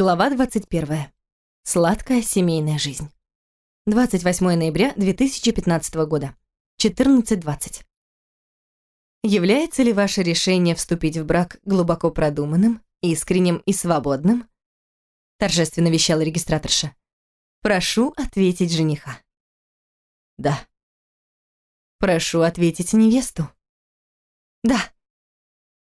Глава 21. Сладкая семейная жизнь. 28 ноября 2015 года. 14.20. Является ли ваше решение вступить в брак глубоко продуманным, искренним и свободным? Торжественно вещала регистраторша. Прошу ответить жениха. Да. Прошу ответить невесту. Да.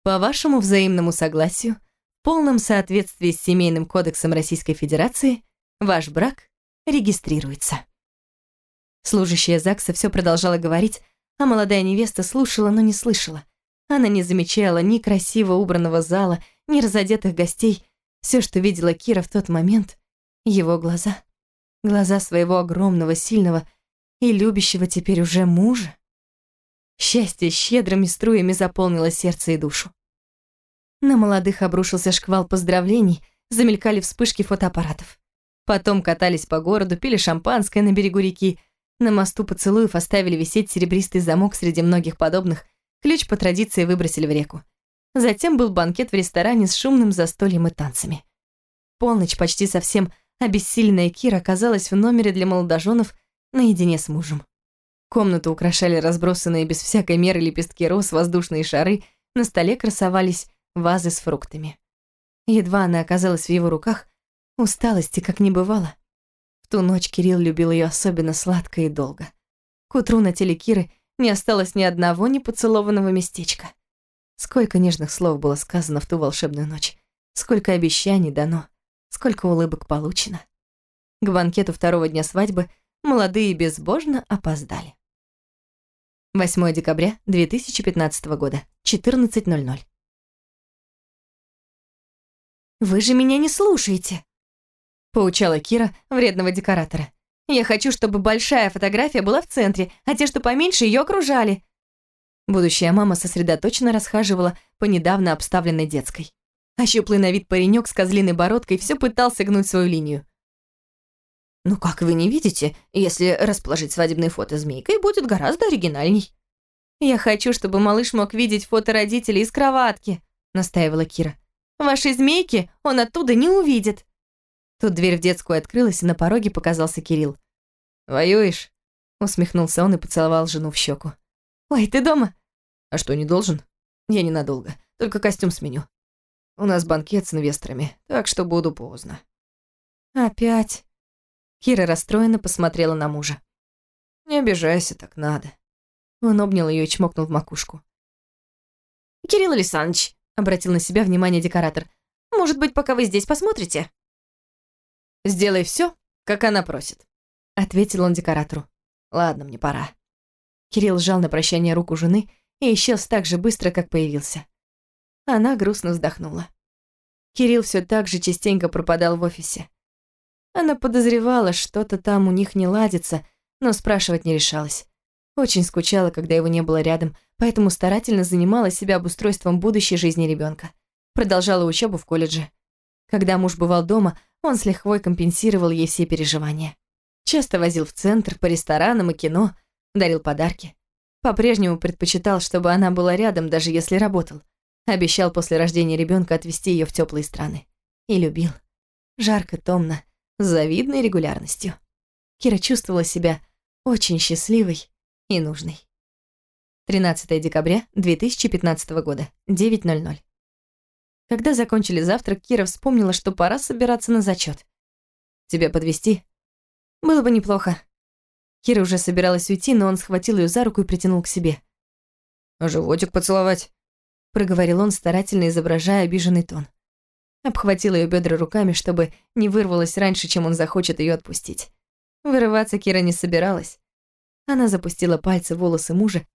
По вашему взаимному согласию, полном соответствии с Семейным кодексом Российской Федерации, ваш брак регистрируется. Служащая ЗАГСа все продолжала говорить, а молодая невеста слушала, но не слышала. Она не замечала ни красиво убранного зала, ни разодетых гостей. Все, что видела Кира в тот момент, его глаза. Глаза своего огромного, сильного и любящего теперь уже мужа. Счастье щедрыми струями заполнило сердце и душу. На молодых обрушился шквал поздравлений, замелькали вспышки фотоаппаратов. Потом катались по городу, пили шампанское на берегу реки, на мосту поцелуев оставили висеть серебристый замок среди многих подобных, ключ по традиции выбросили в реку. Затем был банкет в ресторане с шумным застольем и танцами. Полночь почти совсем обессиленная Кира оказалась в номере для молодоженов наедине с мужем. Комнату украшали разбросанные без всякой меры лепестки роз, воздушные шары, на столе красовались вазы с фруктами. Едва она оказалась в его руках, усталости как не бывало. В ту ночь Кирилл любил ее особенно сладко и долго. К утру на теле Киры не осталось ни одного непоцелованного местечка. Сколько нежных слов было сказано в ту волшебную ночь, сколько обещаний дано, сколько улыбок получено. К банкету второго дня свадьбы молодые безбожно опоздали. 8 декабря 2015 года, 14.00. «Вы же меня не слушаете!» поучала Кира вредного декоратора. «Я хочу, чтобы большая фотография была в центре, а те, что поменьше, ее окружали». Будущая мама сосредоточенно расхаживала по недавно обставленной детской. А щуплый на вид паренек с козлиной бородкой все пытался гнуть свою линию. «Ну как вы не видите, если расположить свадебные фото змейкой, будет гораздо оригинальней». «Я хочу, чтобы малыш мог видеть фото родителей из кроватки», — настаивала Кира. «Вашей змейки он оттуда не увидит». Тут дверь в детскую открылась, и на пороге показался Кирилл. «Воюешь?» Усмехнулся он и поцеловал жену в щеку. «Ой, ты дома?» «А что, не должен?» «Я ненадолго, только костюм сменю. У нас банкет с инвесторами, так что буду поздно». «Опять?» Кира расстроенно посмотрела на мужа. «Не обижайся, так надо». Он обнял ее и чмокнул в макушку. «Кирилл Александрович», — обратил на себя внимание декоратор, «может быть, пока вы здесь посмотрите?» «Сделай все, как она просит», — ответил он декоратору. «Ладно, мне пора». Кирилл сжал на прощание руку жены и исчез так же быстро, как появился. Она грустно вздохнула. Кирилл все так же частенько пропадал в офисе. Она подозревала, что-то там у них не ладится, но спрашивать не решалась. Очень скучала, когда его не было рядом, поэтому старательно занимала себя обустройством будущей жизни ребенка. Продолжала учебу в колледже. Когда муж бывал дома, он с лихвой компенсировал ей все переживания. Часто возил в центр, по ресторанам и кино, дарил подарки. По-прежнему предпочитал, чтобы она была рядом, даже если работал. Обещал после рождения ребенка отвезти ее в теплые страны. И любил. Жарко, томно, с завидной регулярностью. Кира чувствовала себя очень счастливой и нужной. 13 декабря 2015 года, 9.00. Когда закончили завтрак, Кира вспомнила, что пора собираться на зачет. «Тебя подвести? «Было бы неплохо». Кира уже собиралась уйти, но он схватил ее за руку и притянул к себе. «А животик поцеловать?» проговорил он, старательно изображая обиженный тон. Обхватил ее бедра руками, чтобы не вырвалась раньше, чем он захочет ее отпустить. Вырываться Кира не собиралась. Она запустила пальцы в волосы мужа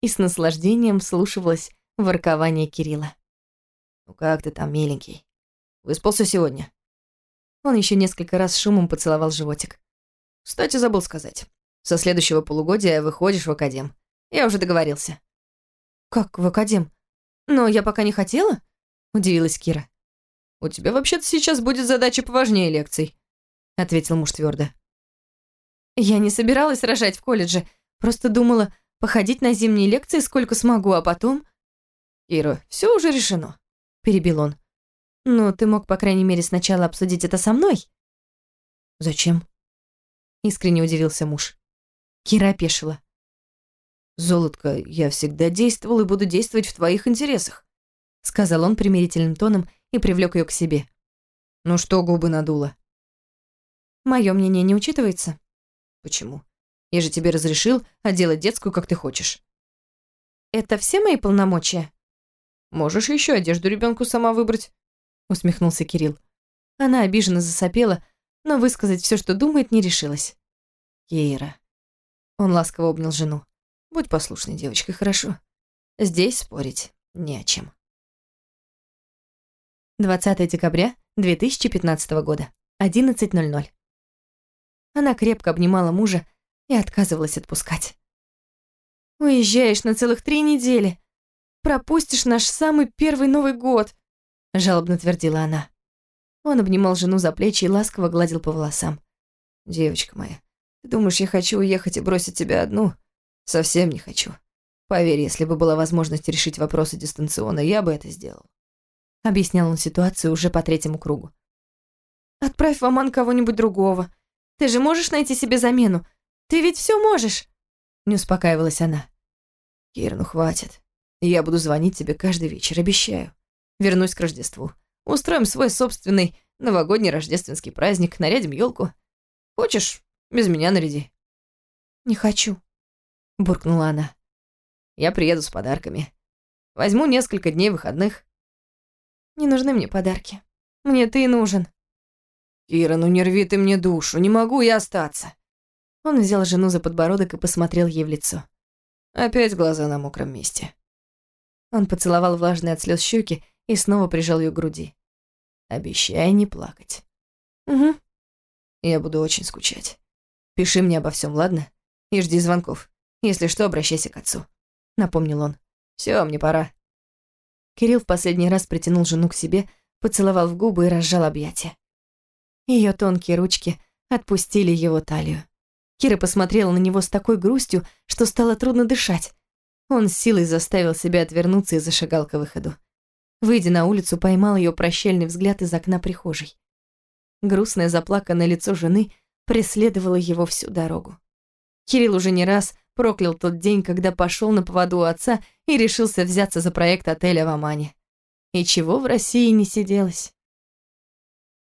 и с наслаждением слушалась воркование Кирилла. «Ну как ты там, миленький? Выспался сегодня?» Он еще несколько раз шумом поцеловал животик. «Кстати, забыл сказать. Со следующего полугодия выходишь в академ. Я уже договорился». «Как в академ? Но я пока не хотела?» – удивилась Кира. «У тебя вообще-то сейчас будет задача поважнее лекций», – ответил муж твердо. «Я не собиралась рожать в колледже, просто думала походить на зимние лекции сколько смогу, а потом...» «Ира, все уже решено перебил он. «Ну, ты мог, по крайней мере, сначала обсудить это со мной?» «Зачем?» Искренне удивился муж. Кира опешила. «Золотко, я всегда действовал и буду действовать в твоих интересах», сказал он примирительным тоном и привлек ее к себе. «Ну что губы надула?» «Мое мнение не учитывается?» «Почему? Я же тебе разрешил отделать детскую, как ты хочешь». «Это все мои полномочия?» «Можешь еще одежду ребенку сама выбрать», усмехнулся Кирилл. Она обиженно засопела, но высказать все, что думает, не решилась. «Кира». Он ласково обнял жену. «Будь послушной девочкой, хорошо? Здесь спорить не о чем». 20 декабря 2015 года, 11.00. Она крепко обнимала мужа и отказывалась отпускать. «Уезжаешь на целых три недели. Пропустишь наш самый первый Новый год», – жалобно твердила она. Он обнимал жену за плечи и ласково гладил по волосам. «Девочка моя, ты думаешь, я хочу уехать и бросить тебя одну? Совсем не хочу. Поверь, если бы была возможность решить вопросы дистанционно, я бы это сделал». Объяснял он ситуацию уже по третьему кругу. «Отправь в Оман кого-нибудь другого. Ты же можешь найти себе замену. Ты ведь все можешь!» Не успокаивалась она. «Кир, ну хватит. Я буду звонить тебе каждый вечер, обещаю. Вернусь к Рождеству. Устроим свой собственный новогодний рождественский праздник, нарядим елку. Хочешь, без меня наряди». «Не хочу», — буркнула она. «Я приеду с подарками. Возьму несколько дней выходных». «Не нужны мне подарки. Мне ты нужен». «Кира, ну не рви ты мне душу, не могу я остаться». Он взял жену за подбородок и посмотрел ей в лицо. Опять глаза на мокром месте. Он поцеловал влажные от слез щеки и снова прижал ее к груди. «Обещай не плакать». «Угу». «Я буду очень скучать. Пиши мне обо всем, ладно? И жди звонков. Если что, обращайся к отцу», — напомнил он. Все, мне пора». Кирилл в последний раз притянул жену к себе, поцеловал в губы и разжал объятия. Ее тонкие ручки отпустили его талию. Кира посмотрела на него с такой грустью, что стало трудно дышать. Он силой заставил себя отвернуться и зашагал к выходу. Выйдя на улицу, поймал ее прощальный взгляд из окна прихожей. Грустное заплаканное лицо жены преследовало его всю дорогу. Кирилл уже не раз проклял тот день, когда пошел на поводу у отца и решился взяться за проект отеля в Омане. И чего в России не сиделось?